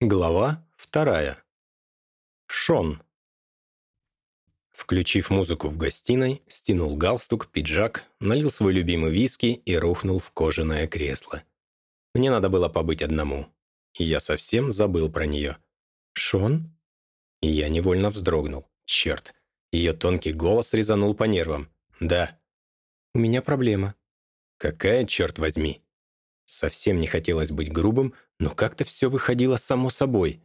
Глава вторая. Шон. Включив музыку в гостиной, стянул галстук, пиджак, налил свой любимый виски и рухнул в кожаное кресло. Мне надо было побыть одному, и я совсем забыл про нее. «Шон?» И я невольно вздрогнул. Черт, ее тонкий голос резанул по нервам. «Да». «У меня проблема». «Какая, черт возьми?» Совсем не хотелось быть грубым, но как-то все выходило само собой.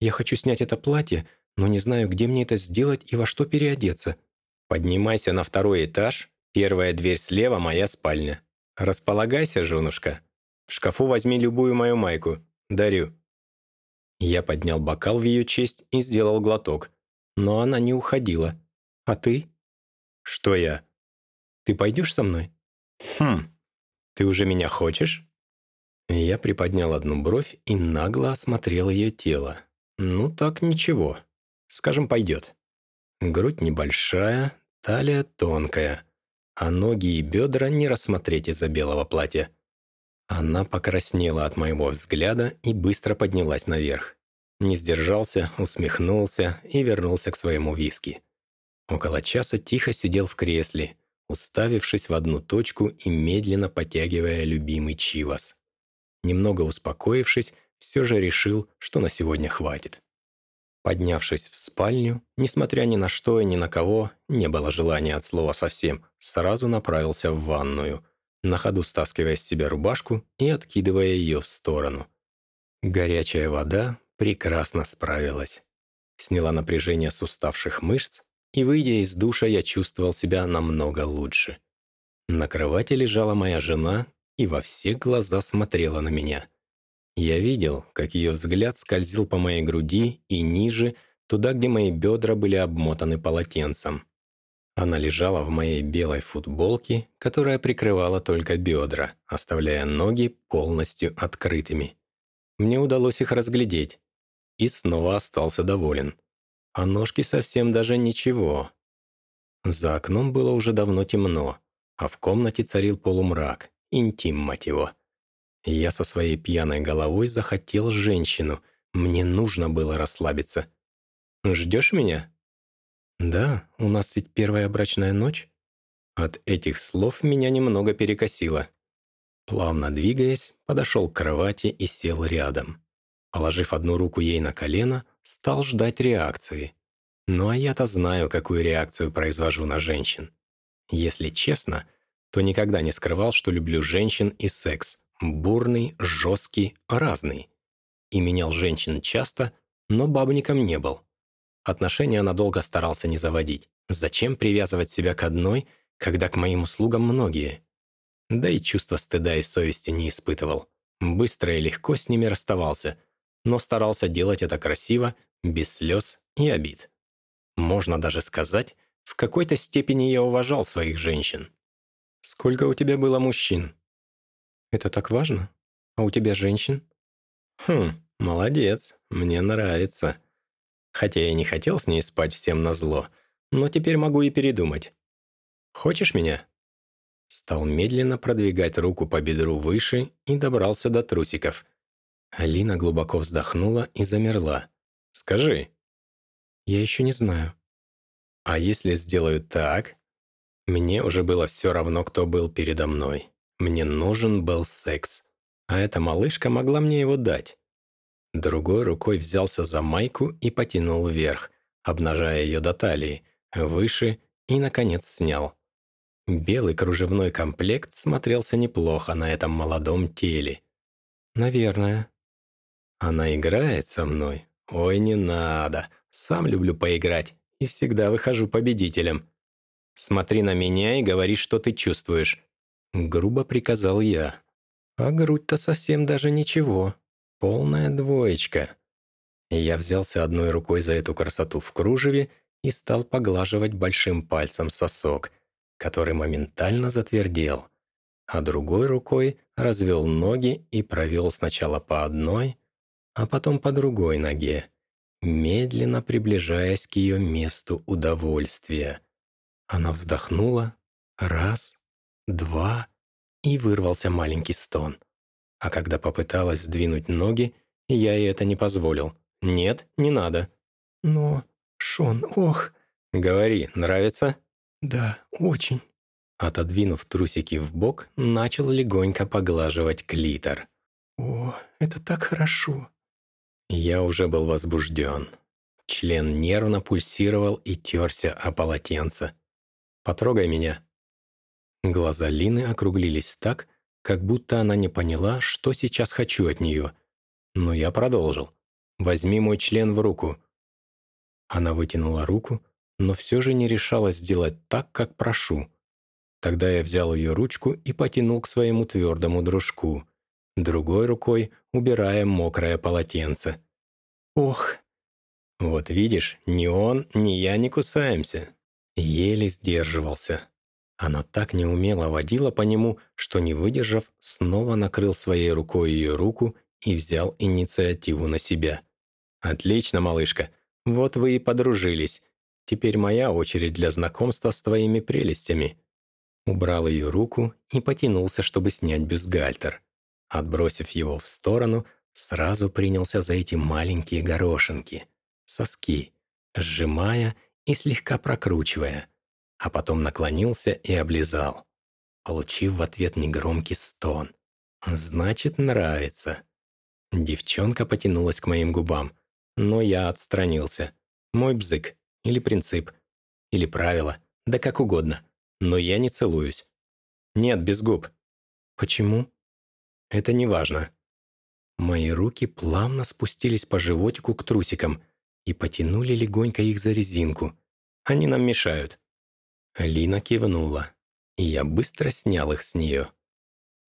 «Я хочу снять это платье, но не знаю, где мне это сделать и во что переодеться». «Поднимайся на второй этаж, первая дверь слева – моя спальня. Располагайся, женушка. В шкафу возьми любую мою майку. Дарю». Я поднял бокал в ее честь и сделал глоток. Но она не уходила. «А ты?» «Что я?» «Ты пойдешь со мной?» «Хм, ты уже меня хочешь?» Я приподнял одну бровь и нагло осмотрел ее тело. «Ну так ничего. Скажем, пойдет. Грудь небольшая, талия тонкая, а ноги и бедра не рассмотреть из-за белого платья». Она покраснела от моего взгляда и быстро поднялась наверх. Не сдержался, усмехнулся и вернулся к своему виски. Около часа тихо сидел в кресле, уставившись в одну точку и медленно потягивая любимый чивас. Немного успокоившись, все же решил, что на сегодня хватит. Поднявшись в спальню, несмотря ни на что и ни на кого, не было желания от слова совсем, сразу направился в ванную, на ходу стаскивая с себя рубашку и откидывая ее в сторону. Горячая вода прекрасно справилась. Сняла напряжение с уставших мышц, и, выйдя из душа, я чувствовал себя намного лучше. На кровати лежала моя жена и во все глаза смотрела на меня. Я видел, как ее взгляд скользил по моей груди и ниже, туда, где мои бедра были обмотаны полотенцем. Она лежала в моей белой футболке, которая прикрывала только бедра, оставляя ноги полностью открытыми. Мне удалось их разглядеть. И снова остался доволен. А ножки совсем даже ничего. За окном было уже давно темно, а в комнате царил полумрак, Интим, мать его. Я со своей пьяной головой захотел женщину. Мне нужно было расслабиться. «Ждешь меня?» «Да, у нас ведь первая брачная ночь». От этих слов меня немного перекосило. Плавно двигаясь, подошел к кровати и сел рядом. Положив одну руку ей на колено, стал ждать реакции. Ну а я-то знаю, какую реакцию произвожу на женщин. Если честно, то никогда не скрывал, что люблю женщин и секс. Бурный, жесткий, разный. И менял женщин часто, но бабником не был. Отношения надолго старался не заводить. Зачем привязывать себя к одной, когда к моим услугам многие? Да и чувства стыда и совести не испытывал. Быстро и легко с ними расставался, но старался делать это красиво, без слез и обид. Можно даже сказать, в какой-то степени я уважал своих женщин. «Сколько у тебя было мужчин?» «Это так важно? А у тебя женщин?» «Хм, молодец, мне нравится. Хотя я не хотел с ней спать всем назло, но теперь могу и передумать. Хочешь меня?» Стал медленно продвигать руку по бедру выше и добрался до трусиков. Алина глубоко вздохнула и замерла. «Скажи». «Я еще не знаю». «А если сделаю так, мне уже было все равно, кто был передо мной. Мне нужен был секс. А эта малышка могла мне его дать. Другой рукой взялся за майку и потянул вверх, обнажая ее до талии, выше и, наконец, снял. Белый кружевной комплект смотрелся неплохо на этом молодом теле. «Наверное». «Она играет со мной? Ой, не надо. Сам люблю поиграть и всегда выхожу победителем. Смотри на меня и говори, что ты чувствуешь». Грубо приказал я. А грудь-то совсем даже ничего. Полная двоечка. Я взялся одной рукой за эту красоту в кружеве и стал поглаживать большим пальцем сосок, который моментально затвердел, а другой рукой развел ноги и провел сначала по одной, а потом по другой ноге, медленно приближаясь к ее месту удовольствия. Она вздохнула. Раз, два, и вырвался маленький стон. А когда попыталась сдвинуть ноги, Я ей это не позволил. Нет, не надо. Но, Шон, ох. Говори, нравится? Да, очень. Отодвинув трусики в бок, начал легонько поглаживать клитор. О, это так хорошо. Я уже был возбужден. Член нервно пульсировал и терся о полотенце. «Потрогай меня». Глаза Лины округлились так, как будто она не поняла, что сейчас хочу от нее. Но я продолжил. «Возьми мой член в руку». Она вытянула руку, но все же не решалась сделать так, как прошу. Тогда я взял ее ручку и потянул к своему твердому дружку, другой рукой убирая мокрое полотенце. «Ох!» «Вот видишь, ни он, ни я не кусаемся». Еле сдерживался. Она так неумело водила по нему, что, не выдержав, снова накрыл своей рукой ее руку и взял инициативу на себя. «Отлично, малышка. Вот вы и подружились. Теперь моя очередь для знакомства с твоими прелестями». Убрал ее руку и потянулся, чтобы снять бюстгальтер. Отбросив его в сторону, сразу принялся за эти маленькие горошинки, соски, сжимая и слегка прокручивая а потом наклонился и облизал, получив в ответ негромкий стон. «Значит, нравится». Девчонка потянулась к моим губам, но я отстранился. Мой бзык, или принцип, или правило, да как угодно, но я не целуюсь. Нет, без губ. Почему? Это не важно. Мои руки плавно спустились по животику к трусикам и потянули легонько их за резинку. Они нам мешают. Лина кивнула, и я быстро снял их с нее.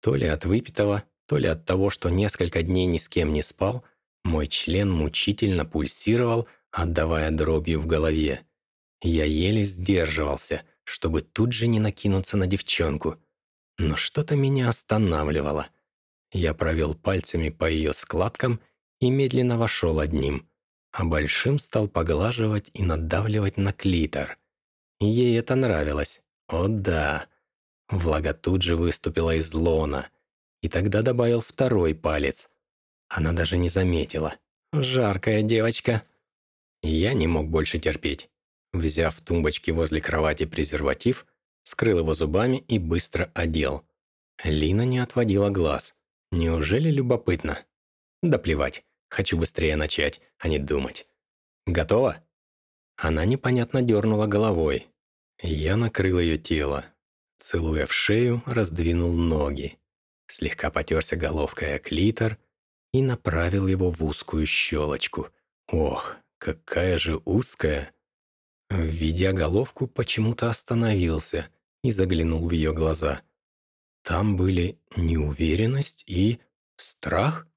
То ли от выпитого, то ли от того, что несколько дней ни с кем не спал, мой член мучительно пульсировал, отдавая дробью в голове. Я еле сдерживался, чтобы тут же не накинуться на девчонку. Но что-то меня останавливало. Я провел пальцами по ее складкам и медленно вошел одним, а большим стал поглаживать и надавливать на клитор. Ей это нравилось. О да. Влага тут же выступила из лона. И тогда добавил второй палец. Она даже не заметила. «Жаркая девочка». Я не мог больше терпеть. Взяв в тумбочке возле кровати презерватив, скрыл его зубами и быстро одел. Лина не отводила глаз. Неужели любопытно? Да плевать. Хочу быстрее начать, а не думать. Готова? Она непонятно дернула головой. Я накрыл ее тело. Целуя в шею, раздвинул ноги. Слегка потерся головкой о клитор и направил его в узкую щелочку. Ох, какая же узкая! Введя головку, почему-то остановился и заглянул в ее глаза. Там были неуверенность и страх?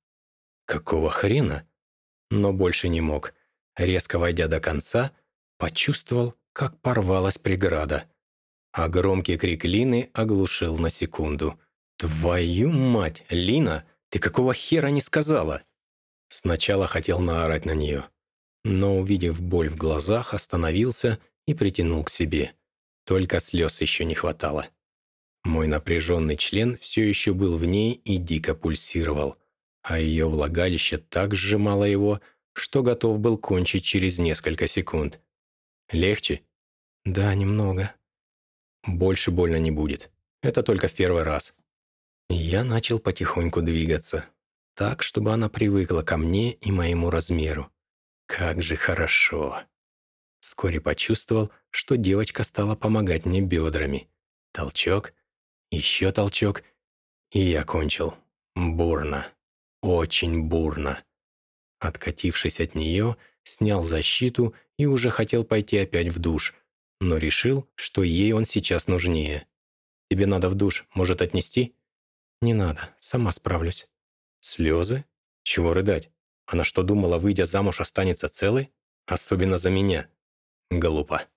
Какого хрена? Но больше не мог. Резко войдя до конца, почувствовал, как порвалась преграда. А громкий крик Лины оглушил на секунду. «Твою мать, Лина, ты какого хера не сказала?» Сначала хотел наорать на нее, но, увидев боль в глазах, остановился и притянул к себе. Только слез еще не хватало. Мой напряженный член все еще был в ней и дико пульсировал, а ее влагалище так сжимало его, что готов был кончить через несколько секунд. Легче? Да, немного. Больше больно не будет. Это только в первый раз. Я начал потихоньку двигаться, так, чтобы она привыкла ко мне и моему размеру. Как же хорошо. Вскоре почувствовал, что девочка стала помогать мне бедрами. Толчок, еще толчок, и я кончил. Бурно. Очень бурно. Откатившись от нее, снял защиту и уже хотел пойти опять в душ, но решил, что ей он сейчас нужнее. «Тебе надо в душ, может, отнести?» «Не надо, сама справлюсь». «Слезы? Чего рыдать? Она что думала, выйдя замуж, останется целой? Особенно за меня?» «Глупо».